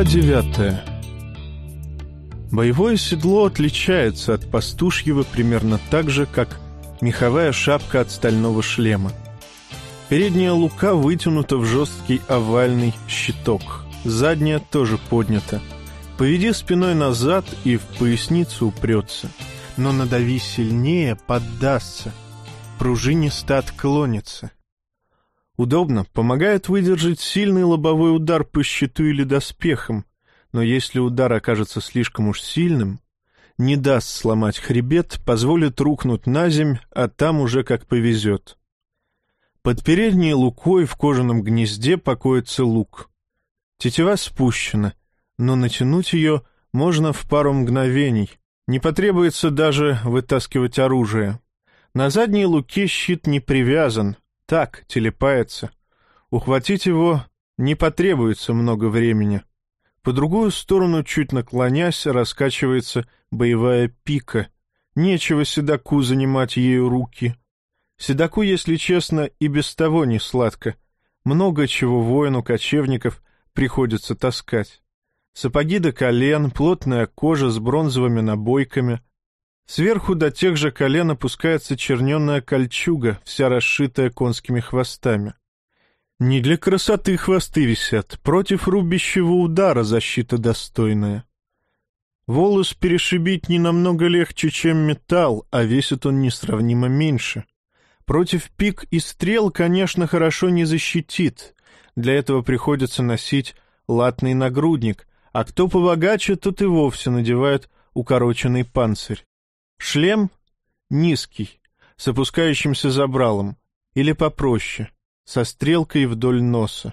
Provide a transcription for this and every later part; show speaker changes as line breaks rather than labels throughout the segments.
Глава девятая Боевое седло отличается от пастушьего примерно так же, как меховая шапка от стального шлема. Передняя лука вытянута в жесткий овальный щиток, задняя тоже поднята. Поведи спиной назад и в поясницу упрется, но надави сильнее, поддастся. Пружинисто отклонится. Удобно, помогает выдержать сильный лобовой удар по щиту или доспехам, но если удар окажется слишком уж сильным, не даст сломать хребет, позволит рухнуть на земь, а там уже как повезет. Под передней лукой в кожаном гнезде покоится лук. Тетива спущена, но натянуть ее можно в пару мгновений. Не потребуется даже вытаскивать оружие. На задней луке щит не привязан, так, телепается. Ухватить его не потребуется много времени. По другую сторону, чуть наклонясь, раскачивается боевая пика. Нечего седаку занимать ею руки. Седаку, если честно, и без того не сладко. Много чего воину кочевников приходится таскать. Сапоги до колен, плотная кожа с бронзовыми набойками. Сверху до тех же колен опускается черненная кольчуга, вся расшитая конскими хвостами. Не для красоты хвосты висят, против рубящего удара защита достойная. Волос перешибить не намного легче, чем металл, а весит он несравнимо меньше. Против пик и стрел, конечно, хорошо не защитит. Для этого приходится носить латный нагрудник, а кто побогаче, тот и вовсе надевает укороченный панцирь. Шлем низкий, с опускающимся забралом, или попроще — со стрелкой вдоль носа.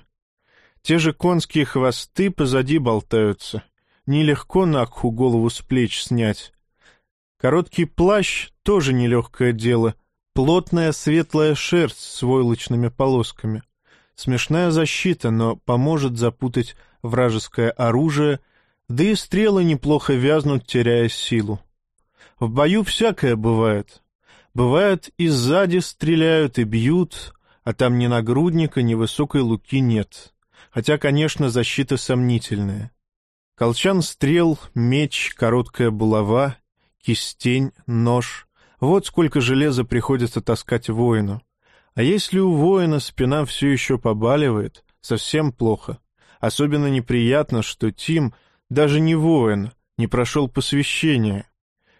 Те же конские хвосты позади болтаются. Нелегко Накху голову с плеч снять. Короткий плащ — тоже нелегкое дело. Плотная светлая шерсть с войлочными полосками. Смешная защита, но поможет запутать вражеское оружие, да и стрелы неплохо вязнут, теряя силу. В бою всякое бывает. Бывает, и сзади стреляют и бьют, а там ни нагрудника, ни высокой луки нет. Хотя, конечно, защита сомнительная. Колчан стрел, меч, короткая булава, кистень, нож. Вот сколько железа приходится таскать воину. А если у воина спина все еще побаливает, совсем плохо. Особенно неприятно, что Тим даже не воин, не прошел посвящение.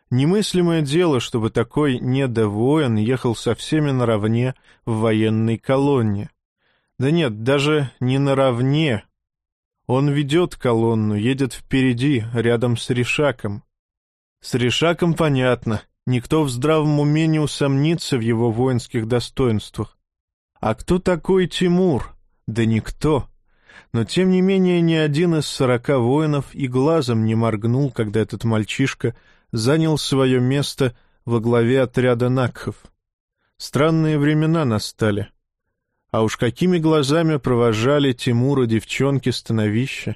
Немыслимое дело, чтобы такой недовоин ехал со всеми наравне в военной колонне. Да нет, даже не наравне. Он ведет колонну, едет впереди, рядом с Решаком. С Решаком понятно, никто в здравом уме не усомнится в его воинских достоинствах. А кто такой Тимур? Да никто. Но, тем не менее, ни один из сорока воинов и глазом не моргнул, когда этот мальчишка занял свое место во главе отряда Накхов. Странные времена настали. А уж какими глазами провожали Тимура девчонки становища.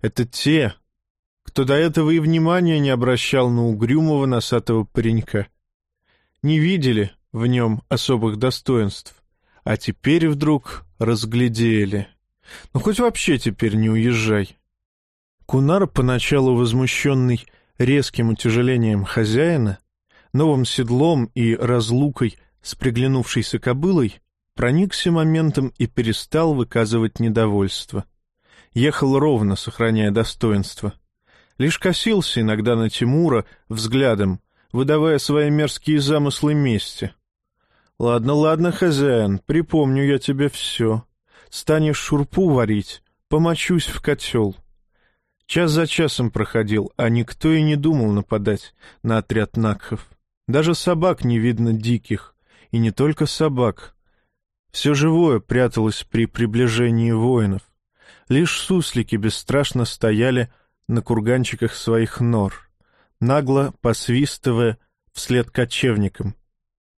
Это те, кто до этого и внимания не обращал на угрюмого носатого паренька. Не видели в нем особых достоинств, а теперь вдруг разглядели. Ну, хоть вообще теперь не уезжай. Кунар, поначалу возмущенный резким утяжелением хозяина, новым седлом и разлукой с приглянувшейся кобылой, проникся моментом и перестал выказывать недовольство. Ехал ровно, сохраняя достоинство. Лишь косился иногда на Тимура взглядом, выдавая свои мерзкие замыслы мести. «Ладно, ладно, хозяин, припомню я тебе все. Станешь шурпу варить, помочусь в котел». Час за часом проходил, а никто и не думал нападать на отряд Накхов. Даже собак не видно диких, и не только собак. Все живое пряталось при приближении воинов. Лишь суслики бесстрашно стояли на курганчиках своих нор, нагло посвистывая вслед кочевникам.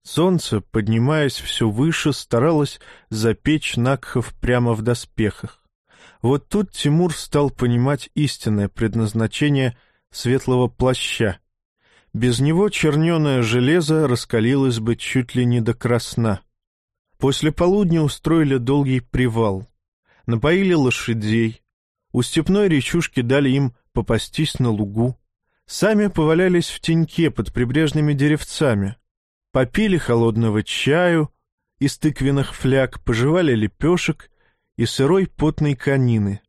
Солнце, поднимаясь все выше, старалось запечь Накхов прямо в доспехах. Вот тут Тимур стал понимать истинное предназначение светлого плаща. Без него черненое железо раскалилось бы чуть ли не до красна. После полудня устроили долгий привал. Напоили лошадей. У степной речушки дали им попастись на лугу. Сами повалялись в теньке под прибрежными деревцами. Попили холодного чаю из тыквенных фляг, пожевали лепешек и сырой потной конины,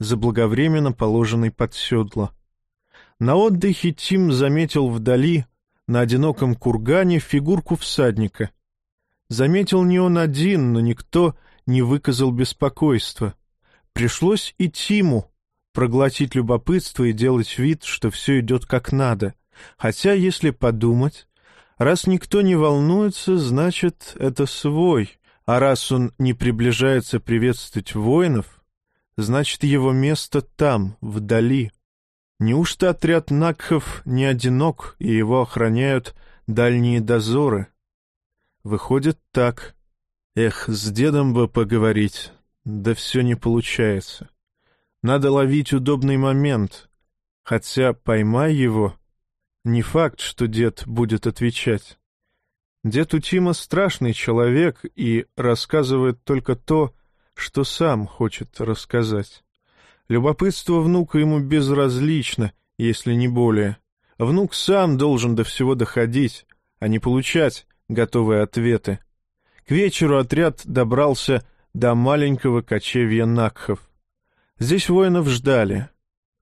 заблаговременно положенной под седло. На отдыхе Тим заметил вдали, на одиноком кургане, фигурку всадника. Заметил не он один, но никто не выказал беспокойства. Пришлось и Тиму проглотить любопытство и делать вид, что все идет как надо. Хотя, если подумать, раз никто не волнуется, значит, это свой, а раз он не приближается приветствовать воинов, значит, его место там, вдали. Неужто отряд Накхов не одинок, и его охраняют дальние дозоры? Выходит так. Эх, с дедом бы поговорить, да все не получается. Надо ловить удобный момент, хотя, поймай его, не факт, что дед будет отвечать. Дед у Тима страшный человек и рассказывает только то, что сам хочет рассказать. Любопытство внука ему безразлично, если не более. Внук сам должен до всего доходить, а не получать готовые ответы. К вечеру отряд добрался до маленького кочевья Накхов. Здесь воинов ждали.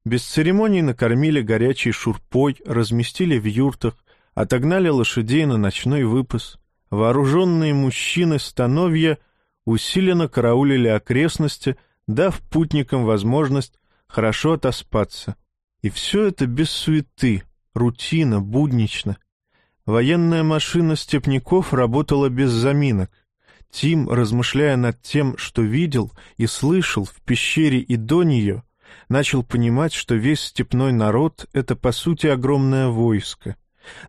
Без церемоний накормили горячей шурпой, разместили в юртах, отогнали лошадей на ночной выпас. Вооруженные мужчины становья усиленно караулили окрестности, дав путникам возможность хорошо отоспаться. И все это без суеты, рутина, буднично. Военная машина степняков работала без заминок. Тим, размышляя над тем, что видел и слышал в пещере и до нее, начал понимать, что весь степной народ — это, по сути, огромное войско.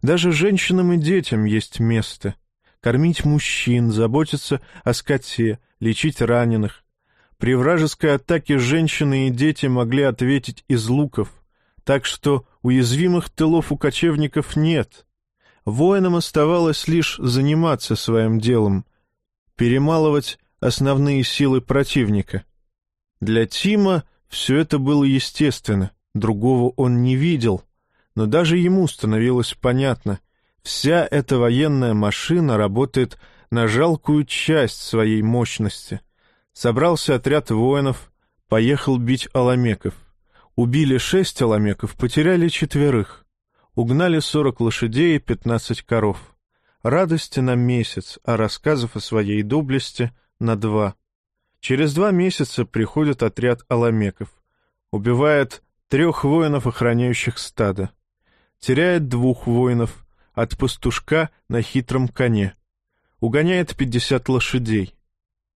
Даже женщинам и детям есть место. Кормить мужчин, заботиться о скоте, лечить раненых, при вражеской атаке женщины и дети могли ответить из луков, так что уязвимых тылов у кочевников нет. Воинам оставалось лишь заниматься своим делом, перемалывать основные силы противника. Для Тима все это было естественно, другого он не видел, но даже ему становилось понятно, вся эта военная машина работает на жалкую часть своей мощности — Собрался отряд воинов, поехал бить аламеков. Убили шесть аламеков, потеряли четверых. Угнали сорок лошадей и пятнадцать коров. Радости на месяц, а рассказов о своей доблести — на два. Через два месяца приходит отряд аламеков. Убивает трех воинов, охраняющих стадо. Теряет двух воинов от пастушка на хитром коне. Угоняет пятьдесят лошадей.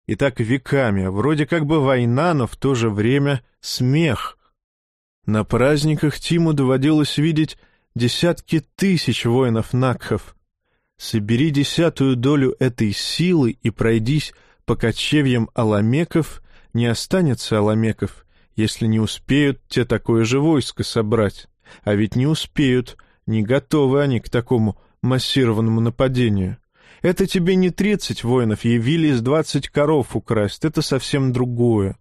И так веками, вроде как бы война, но в то же время смех. На праздниках Тиму доводилось видеть десятки тысяч воинов-накхов. Собери десятую долю этой силы и пройдись по кочевьям аламеков, не останется аламеков, если не успеют те такое же войско собрать. А ведь не успеют, не готовы они к такому массированному нападению. Это тебе не тридцать воинов явились двадцать коров украсть, это совсем другое.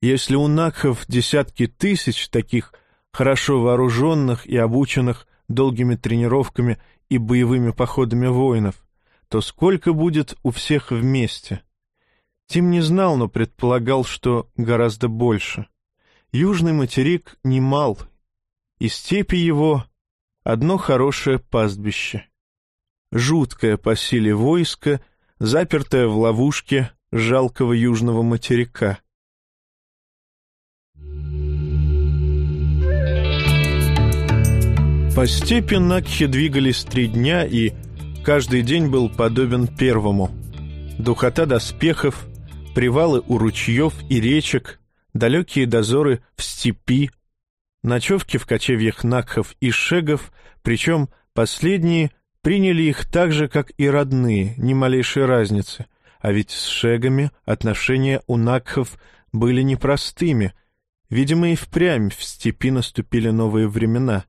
Если у Накхов десятки тысяч таких хорошо вооруженных и обученных долгими тренировками и боевыми походами воинов, то сколько будет у всех вместе? Тим не знал, но предполагал, что гораздо больше. Южный материк немал, и степи его — одно хорошее пастбище жуткое по силе войско, запертое в ловушке жалкого южного материка. По степи Накхи двигались три дня, и каждый день был подобен первому. Духота доспехов, привалы у ручьев и речек, далекие дозоры в степи, ночевки в кочевьях Накхов и Шегов, причем последние Приняли их так же, как и родные, ни малейшей разницы. А ведь с шегами отношения у Накхов были непростыми. Видимо, и впрямь в степи наступили новые времена.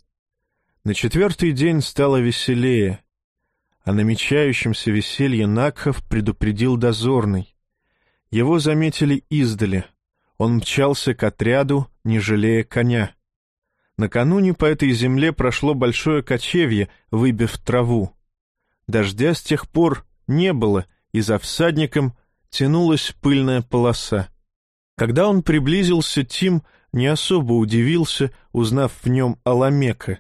На четвертый день стало веселее. О намечающемся веселье Накхов предупредил дозорный. Его заметили издали. Он мчался к отряду, не жалея коня. Накануне по этой земле прошло большое кочевье, выбив траву. Дождя с тех пор не было, и за всадником тянулась пыльная полоса. Когда он приблизился, Тим не особо удивился, узнав в нем Аламека.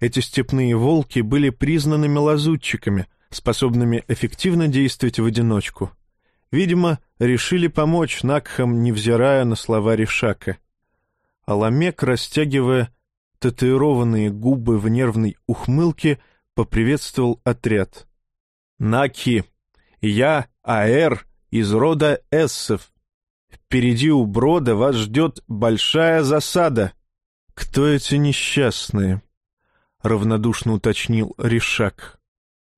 Эти степные волки были признанными лазутчиками, способными эффективно действовать в одиночку. Видимо, решили помочь Накхам, невзирая на слова Ришака. Аламек, растягивая татуированные губы в нервной ухмылке, поприветствовал отряд. «Наки, я Аэр из рода Эссов. Впереди у брода вас ждет большая засада». «Кто эти несчастные?» — равнодушно уточнил Ришак.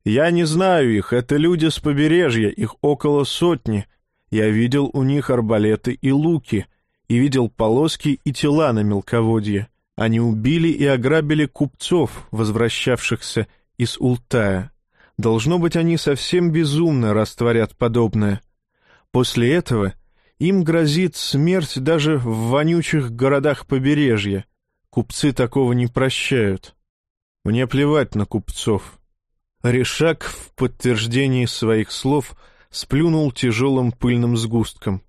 «Я не знаю их, это люди с побережья, их около сотни. Я видел у них арбалеты и луки, и видел полоски и тела на мелководье. Они убили и ограбили купцов, возвращавшихся из Ултая. Должно быть, они совсем безумно растворят подобное. После этого им грозит смерть даже в вонючих городах побережья. Купцы такого не прощают. Мне плевать на купцов. Решак в подтверждении своих слов сплюнул тяжелым пыльным сгустком.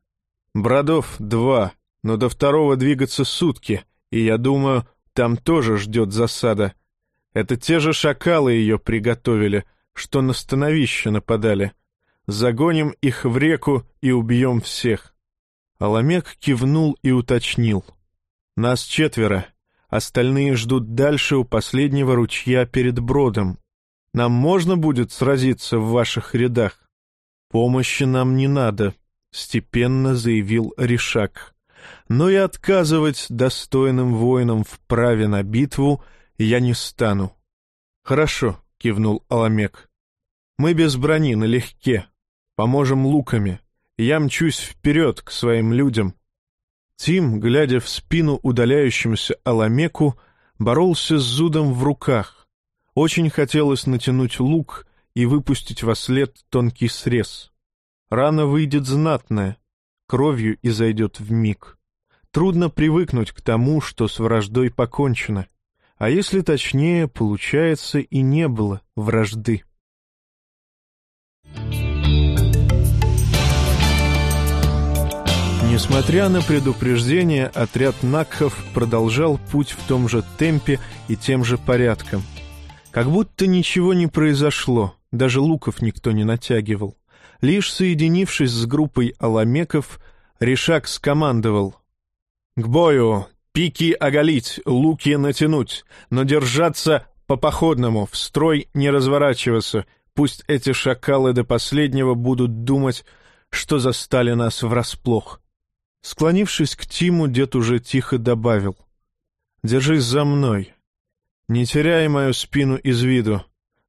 «Бродов два, но до второго двигаться сутки, и я думаю, там тоже ждет засада. Это те же шакалы ее приготовили, что на становище нападали. Загоним их в реку и убьем всех». Аламек кивнул и уточнил. «Нас четверо, остальные ждут дальше у последнего ручья перед бродом. Нам можно будет сразиться в ваших рядах? Помощи нам не надо, — степенно заявил Ришак. Но и отказывать достойным воинам в праве на битву я не стану. Хорошо, — кивнул Аламек. Мы без брони, налегке. Поможем луками. Я мчусь вперед к своим людям. Тим, глядя в спину удаляющемуся Аламеку, боролся с зудом в руках. Очень хотелось натянуть лук и выпустить во след тонкий срез. Рана выйдет знатная, кровью и зайдет в миг. Трудно привыкнуть к тому, что с враждой покончено. А если точнее, получается, и не было вражды. Несмотря на предупреждение, отряд Накхов продолжал путь в том же темпе и тем же порядком — как будто ничего не произошло, даже луков никто не натягивал. Лишь соединившись с группой аламеков, Решак скомандовал. «К бою! Пики оголить, луки натянуть, но держаться по-походному, в строй не разворачиваться. Пусть эти шакалы до последнего будут думать, что застали нас врасплох». Склонившись к Тиму, дед уже тихо добавил. «Держись за мной, не теряй мою спину из виду.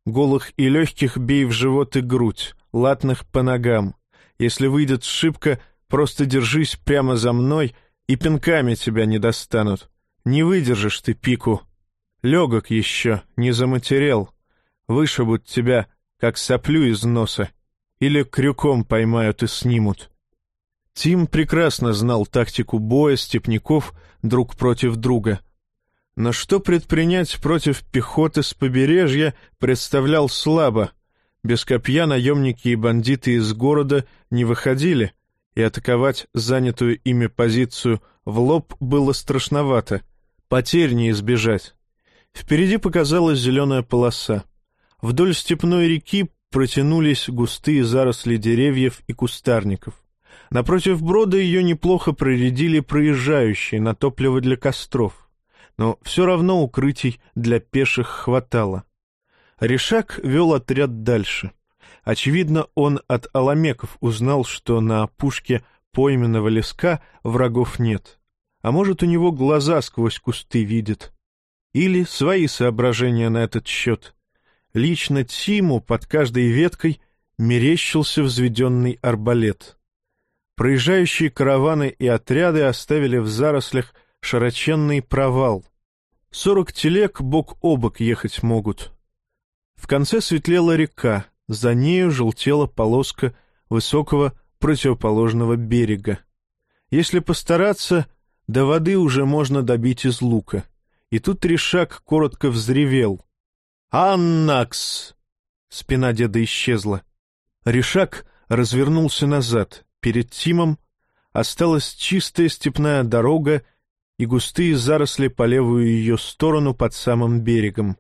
Голых и легких бей в живот и грудь, латных по ногам. Если выйдет шибко, просто держись прямо за мной, и пинками тебя не достанут. Не выдержишь ты пику. Легок еще, не заматерел. Вышибут тебя, как соплю из носа. Или крюком поймают и снимут. Тим прекрасно знал тактику боя степняков друг против друга — но что предпринять против пехоты с побережья представлял слабо. Без копья наемники и бандиты из города не выходили, и атаковать занятую ими позицию в лоб было страшновато. Потерь не избежать. Впереди показалась зеленая полоса. Вдоль степной реки протянулись густые заросли деревьев и кустарников. Напротив брода ее неплохо проредили проезжающие на топливо для костров но все равно укрытий для пеших хватало. Решак вел отряд дальше. Очевидно, он от аламеков узнал, что на опушке пойменного леска врагов нет. А может, у него глаза сквозь кусты видят. Или свои соображения на этот счет. Лично Тиму под каждой веткой мерещился взведенный арбалет. Проезжающие караваны и отряды оставили в зарослях широченный провал. Сорок телег бок о бок ехать могут. В конце светлела река, за нею желтела полоска высокого противоположного берега. Если постараться, до воды уже можно добить из лука. И тут Решак коротко взревел. «Аннакс!» Спина деда исчезла. Решак развернулся назад. Перед Тимом осталась чистая степная дорога и густые заросли по левую ее сторону под самым берегом.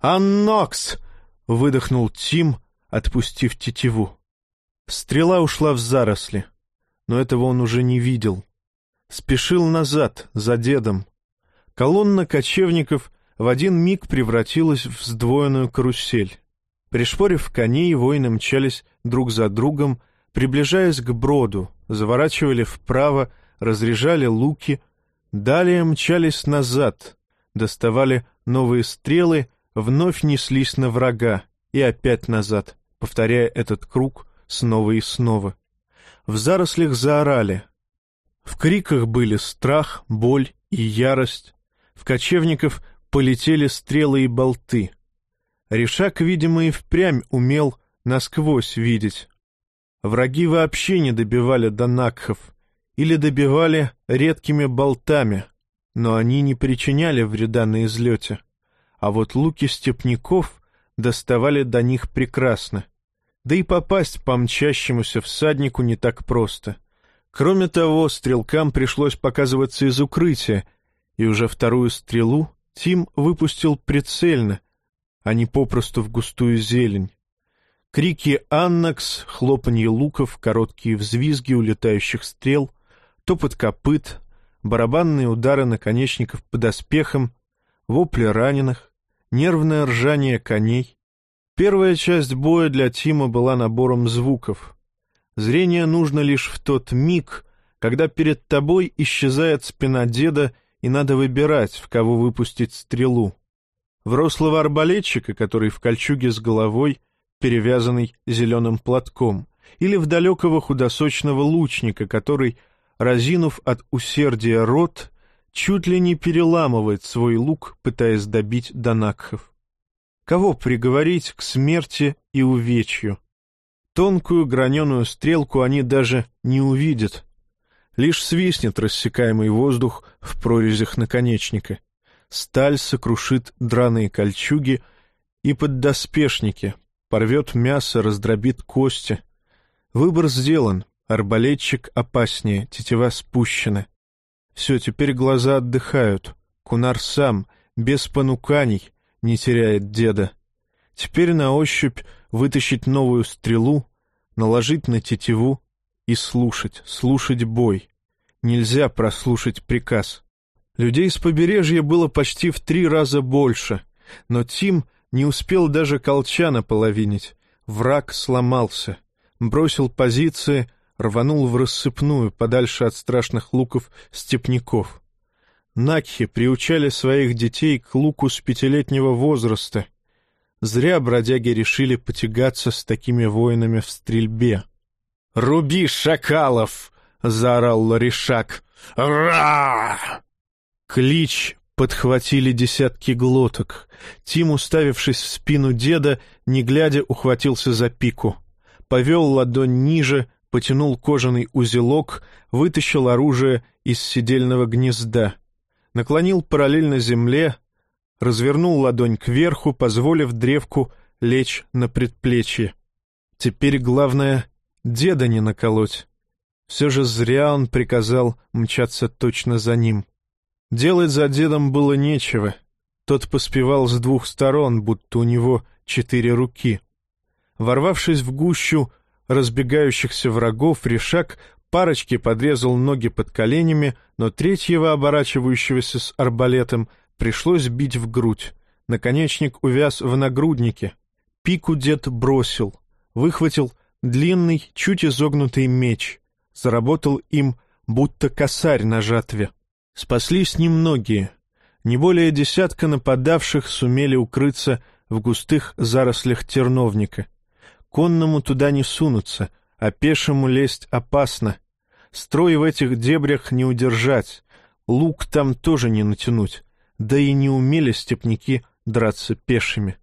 «Аннокс!» — выдохнул Тим, отпустив тетиву. Стрела ушла в заросли, но этого он уже не видел. Спешил назад, за дедом. Колонна кочевников в один миг превратилась в сдвоенную карусель. Пришпорив коней, воины мчались друг за другом, приближаясь к броду, заворачивали вправо, разряжали луки, далее мчались назад, доставали новые стрелы, вновь неслись на врага и опять назад, повторяя этот круг снова и снова. В зарослях заорали. В криках были страх, боль и ярость. В кочевников полетели стрелы и болты. Решак, видимо, и впрямь умел насквозь видеть. Враги вообще не добивали донакхов или добивали редкими болтами, но они не причиняли вреда на излете. А вот луки степняков доставали до них прекрасно. Да и попасть по мчащемуся всаднику не так просто. Кроме того, стрелкам пришлось показываться из укрытия, и уже вторую стрелу Тим выпустил прицельно, а не попросту в густую зелень. Крики «Аннакс», хлопанье луков, короткие взвизги улетающих стрел, топот копыт, барабанные удары наконечников по доспехам, вопли раненых, нервное ржание коней. Первая часть боя для Тима была набором звуков. Зрение нужно лишь в тот миг, когда перед тобой исчезает спина деда и надо выбирать, в кого выпустить стрелу. В рослого арбалетчика, который в кольчуге с головой, перевязанный зеленым платком, или в далекого худосочного лучника, который, разинув от усердия рот, чуть ли не переламывает свой лук, пытаясь добить донакхов. Кого приговорить к смерти и увечью? Тонкую граненую стрелку они даже не увидят, Лишь свистнет рассекаемый воздух в прорезях наконечника. Сталь сокрушит драные кольчуги и поддоспешники, порвет мясо, раздробит кости. Выбор сделан, арбалетчик опаснее, тетива спущена. Все, теперь глаза отдыхают. Кунар сам, без понуканий, не теряет деда. Теперь на ощупь вытащить новую стрелу, наложить на тетиву, и слушать, слушать бой. Нельзя прослушать приказ. Людей с побережья было почти в три раза больше, но Тим не успел даже колчана половинить. Враг сломался, бросил позиции, рванул в рассыпную, подальше от страшных луков степняков. Накхи приучали своих детей к луку с пятилетнего возраста. Зря бродяги решили потягаться с такими воинами в стрельбе. «Руби шакалов!» — заорал Ларишак. «Ра!» Клич подхватили десятки глоток. Тим, уставившись в спину деда, не глядя, ухватился за пику. Повел ладонь ниже, потянул кожаный узелок, вытащил оружие из сидельного гнезда. Наклонил параллельно земле, развернул ладонь кверху, позволив древку лечь на предплечье. Теперь главное деда не наколоть. Все же зря он приказал мчаться точно за ним. Делать за дедом было нечего. Тот поспевал с двух сторон, будто у него четыре руки. Ворвавшись в гущу разбегающихся врагов, Решак парочке подрезал ноги под коленями, но третьего, оборачивающегося с арбалетом, пришлось бить в грудь. Наконечник увяз в нагруднике. Пику дед бросил, выхватил длинный, чуть изогнутый меч. Заработал им, будто косарь на жатве. Спаслись немногие. Не более десятка нападавших сумели укрыться в густых зарослях терновника. Конному туда не сунуться, а пешему лезть опасно. Строй в этих дебрях не удержать, лук там тоже не натянуть, да и не умели степняки драться пешими.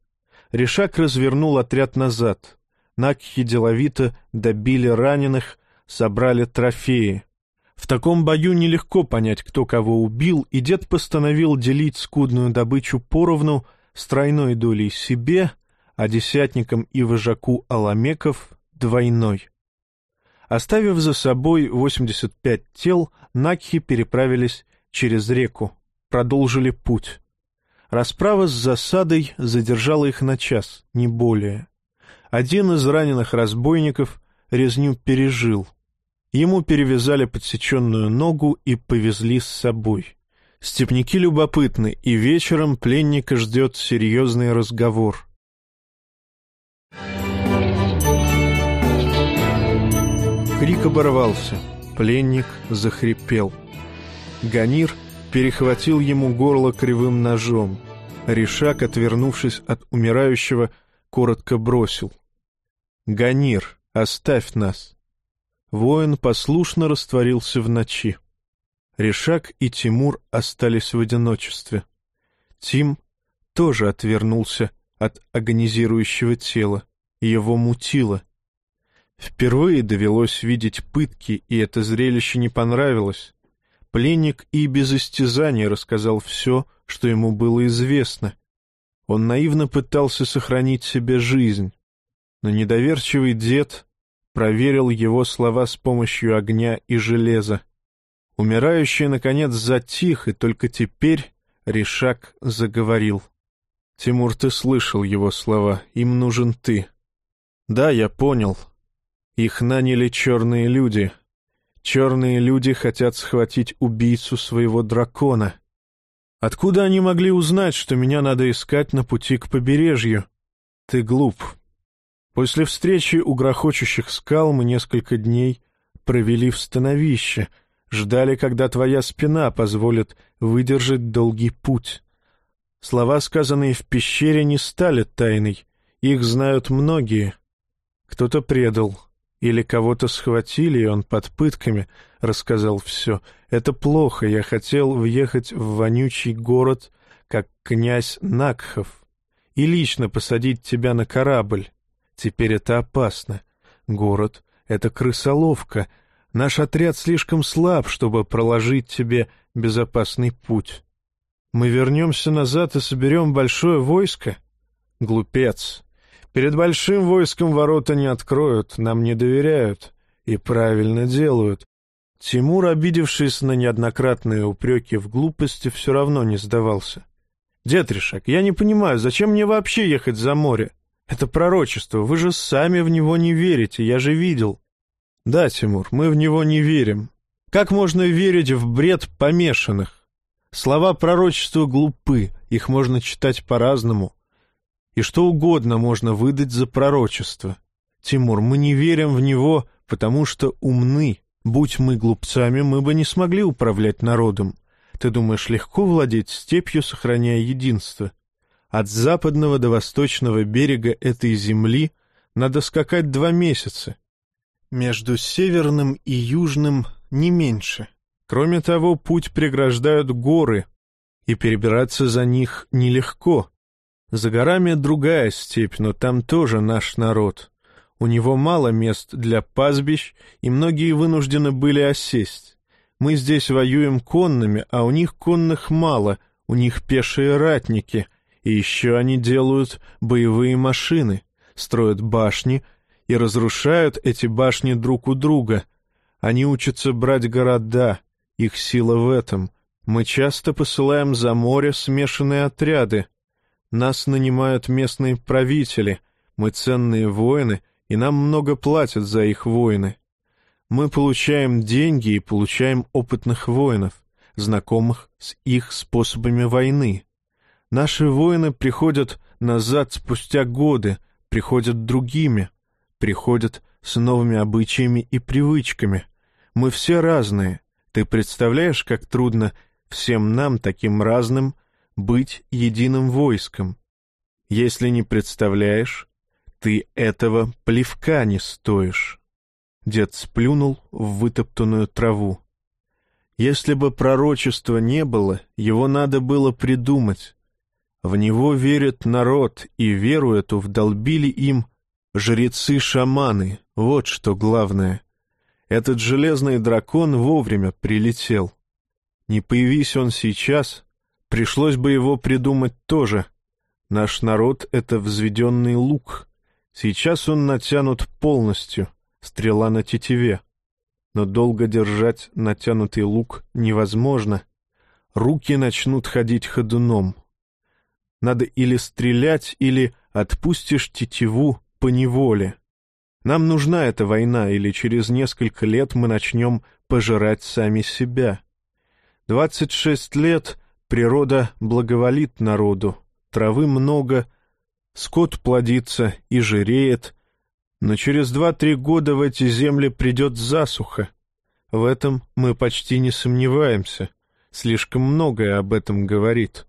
Решак развернул отряд назад. Накхи деловито добили раненых, собрали трофеи. В таком бою нелегко понять, кто кого убил, и дед постановил делить скудную добычу поровну с тройной долей себе, а десятникам и вожаку аламеков — двойной. Оставив за собой 85 тел, Накхи переправились через реку, продолжили путь. Расправа с засадой задержала их на час, не более. Один из раненых разбойников резню пережил — Ему перевязали подсеченную ногу и повезли с собой. Степники любопытны, и вечером пленника ждет серьезный разговор. Крик оборвался. Пленник захрипел. Ганир перехватил ему горло кривым ножом. Ришак, отвернувшись от умирающего, коротко бросил. «Ганир, оставь нас!» Воин послушно растворился в ночи. Решак и Тимур остались в одиночестве. Тим тоже отвернулся от агонизирующего тела, его мутило. Впервые довелось видеть пытки, и это зрелище не понравилось. Пленник и без истязания рассказал все, что ему было известно. Он наивно пытался сохранить себе жизнь, но недоверчивый дед проверил его слова с помощью огня и железа. Умирающий, наконец, затих, и только теперь Ришак заговорил. «Тимур, ты слышал его слова. Им нужен ты». «Да, я понял. Их наняли черные люди. Черные люди хотят схватить убийцу своего дракона. Откуда они могли узнать, что меня надо искать на пути к побережью? Ты глуп, После встречи у грохочущих скал мы несколько дней провели в становище, ждали, когда твоя спина позволит выдержать долгий путь. Слова, сказанные в пещере, не стали тайной, их знают многие. Кто-то предал, или кого-то схватили, и он под пытками рассказал все. Это плохо, я хотел въехать в вонючий город, как князь Накхов, и лично посадить тебя на корабль. Теперь это опасно. Город — это крысоловка. Наш отряд слишком слаб, чтобы проложить тебе безопасный путь. Мы вернемся назад и соберем большое войско? Глупец. Перед большим войском ворота не откроют, нам не доверяют. И правильно делают. Тимур, обидевшись на неоднократные упреки в глупости, все равно не сдавался. «Дед Ришак, я не понимаю, зачем мне вообще ехать за море? Это пророчество, вы же сами в него не верите, я же видел. Да, Тимур, мы в него не верим. Как можно верить в бред помешанных? Слова пророчества глупы, их можно читать по-разному. И что угодно можно выдать за пророчество. Тимур, мы не верим в него, потому что умны. Будь мы глупцами, мы бы не смогли управлять народом. Ты думаешь, легко владеть степью, сохраняя единство? От западного до восточного берега этой земли надо скакать два месяца. Между северным и южным не меньше. Кроме того, путь преграждают горы, и перебираться за них нелегко. За горами другая степь, но там тоже наш народ. У него мало мест для пастбищ, и многие вынуждены были осесть. Мы здесь воюем конными, а у них конных мало, у них пешие ратники — и еще они делают боевые машины, строят башни и разрушают эти башни друг у друга. Они учатся брать города, их сила в этом. Мы часто посылаем за море смешанные отряды. Нас нанимают местные правители, мы ценные воины, и нам много платят за их войны. Мы получаем деньги и получаем опытных воинов, знакомых с их способами войны. Наши воины приходят назад спустя годы, приходят другими, приходят с новыми обычаями и привычками. Мы все разные. Ты представляешь, как трудно всем нам, таким разным, быть единым войском? Если не представляешь, ты этого плевка не стоишь. Дед сплюнул в вытоптанную траву. Если бы пророчества не было, его надо было придумать. В него верит народ, и веру эту вдолбили им жрецы-шаманы, вот что главное. Этот железный дракон вовремя прилетел. Не появись он сейчас, пришлось бы его придумать тоже. Наш народ — это взведенный лук. Сейчас он натянут полностью, стрела на тетиве. Но долго держать натянутый лук невозможно. Руки начнут ходить ходуном. Надо или стрелять, или отпустишь тетиву по неволе. Нам нужна эта война, или через несколько лет мы начнем пожирать сами себя. Двадцать шесть лет природа благоволит народу, травы много, скот плодится и жиреет, но через два-три года в эти земли придет засуха. В этом мы почти не сомневаемся, слишком многое об этом говорит.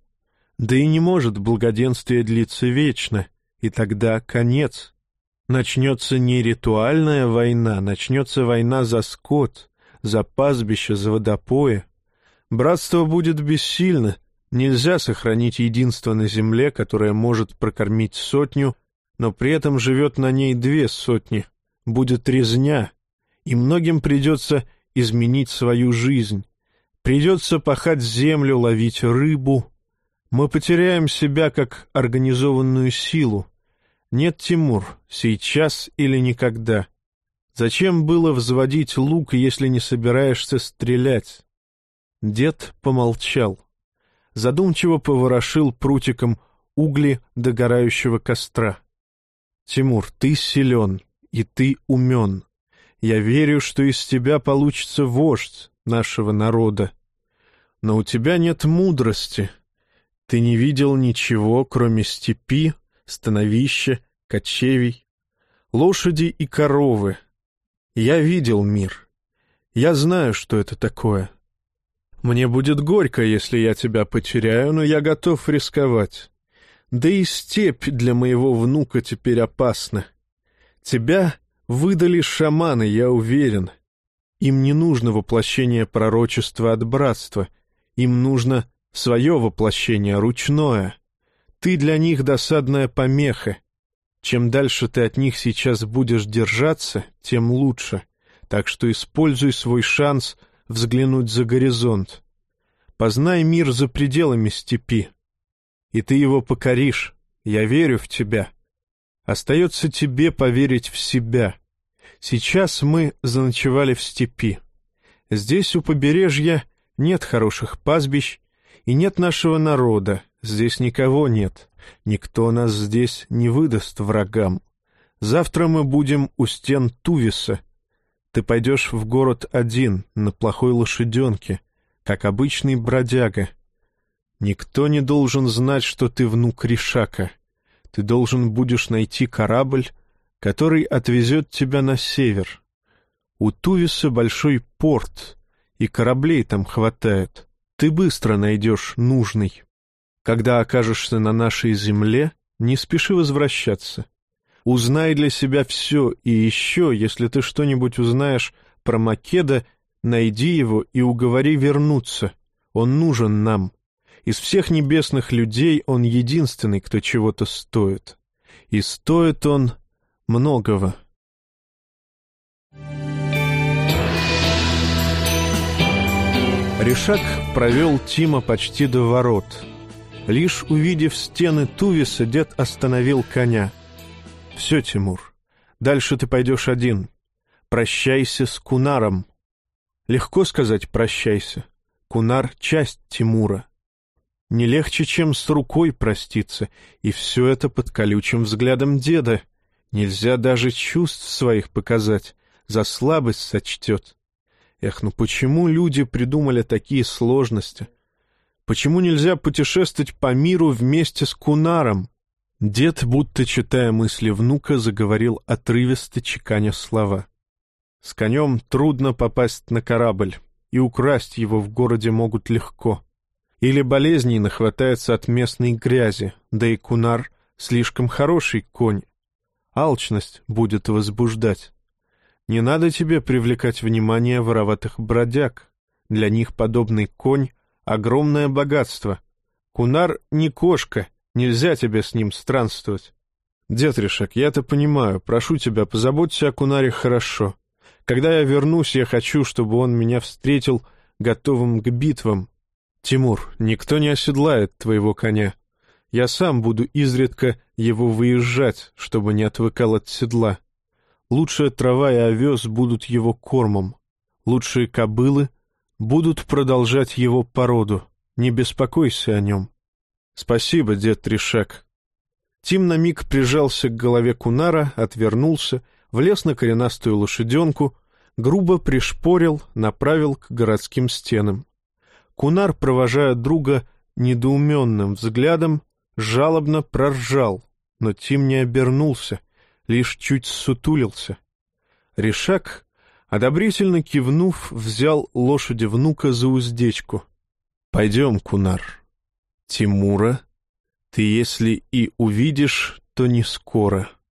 Да и не может благоденствие длиться вечно, и тогда конец. Начнется не ритуальная война, начнется война за скот, за пастбище, за водопои. Братство будет бессильно, нельзя сохранить единство на земле, которое может прокормить сотню, но при этом живет на ней две сотни. Будет резня, и многим придется изменить свою жизнь. Придется пахать землю, ловить рыбу, мы потеряем себя как организованную силу. Нет, Тимур, сейчас или никогда. Зачем было взводить лук, если не собираешься стрелять? Дед помолчал. Задумчиво поворошил прутиком угли догорающего костра. «Тимур, ты силен, и ты умен. Я верю, что из тебя получится вождь нашего народа. Но у тебя нет мудрости, ты не видел ничего, кроме степи, становища, кочевий, лошади и коровы. Я видел мир. Я знаю, что это такое. Мне будет горько, если я тебя потеряю, но я готов рисковать. Да и степь для моего внука теперь опасна. Тебя выдали шаманы, я уверен. Им не нужно воплощение пророчества от братства. Им нужно свое воплощение ручное. Ты для них досадная помеха. Чем дальше ты от них сейчас будешь держаться, тем лучше. Так что используй свой шанс взглянуть за горизонт. Познай мир за пределами степи. И ты его покоришь. Я верю в тебя. Остается тебе поверить в себя. Сейчас мы заночевали в степи. Здесь у побережья нет хороших пастбищ и нет нашего народа, здесь никого нет. Никто нас здесь не выдаст врагам. Завтра мы будем у стен Тувиса. Ты пойдешь в город один, на плохой лошаденке, как обычный бродяга. Никто не должен знать, что ты внук Ришака. Ты должен будешь найти корабль, который отвезет тебя на север. У Тувиса большой порт, и кораблей там хватает. Ты быстро найдешь нужный. Когда окажешься на нашей земле, не спеши возвращаться. Узнай для себя все, и еще, если ты что-нибудь узнаешь про Македа, найди его и уговори вернуться. Он нужен нам. Из всех небесных людей он единственный, кто чего-то стоит. И стоит он многого. Решак провел Тима почти до ворот. Лишь увидев стены Тувиса, дед остановил коня. «Все, Тимур, дальше ты пойдешь один. Прощайся с Кунаром». Легко сказать «прощайся». Кунар — часть Тимура. Не легче, чем с рукой проститься, и все это под колючим взглядом деда. Нельзя даже чувств своих показать, за слабость сочтет. Эх, ну почему люди придумали такие сложности? Почему нельзя путешествовать по миру вместе с Кунаром? Дед, будто читая мысли внука, заговорил отрывисто, чеканя слова. С конем трудно попасть на корабль, и украсть его в городе могут легко. Или болезней нахватается от местной грязи, да и Кунар — слишком хороший конь. Алчность будет возбуждать. Не надо тебе привлекать внимание вороватых бродяг. Для них подобный конь — огромное богатство. Кунар не кошка, нельзя тебе с ним странствовать. Дед Решек, я-то понимаю, прошу тебя, позаботься о Кунаре хорошо. Когда я вернусь, я хочу, чтобы он меня встретил готовым к битвам. Тимур, никто не оседлает твоего коня. Я сам буду изредка его выезжать, чтобы не отвыкал от седла. Лучшая трава и овес будут его кормом. Лучшие кобылы будут продолжать его породу. Не беспокойся о нем. Спасибо, дед Тришак. Тим на миг прижался к голове Кунара, отвернулся, влез на коренастую лошаденку, грубо пришпорил, направил к городским стенам. Кунар, провожая друга недоуменным взглядом, жалобно проржал, но Тим не обернулся, лишь чуть сутулился. Решак, одобрительно кивнув, взял лошади внука за уздечку. — Пойдем, Кунар. — Тимура, ты если и увидишь, то не скоро. —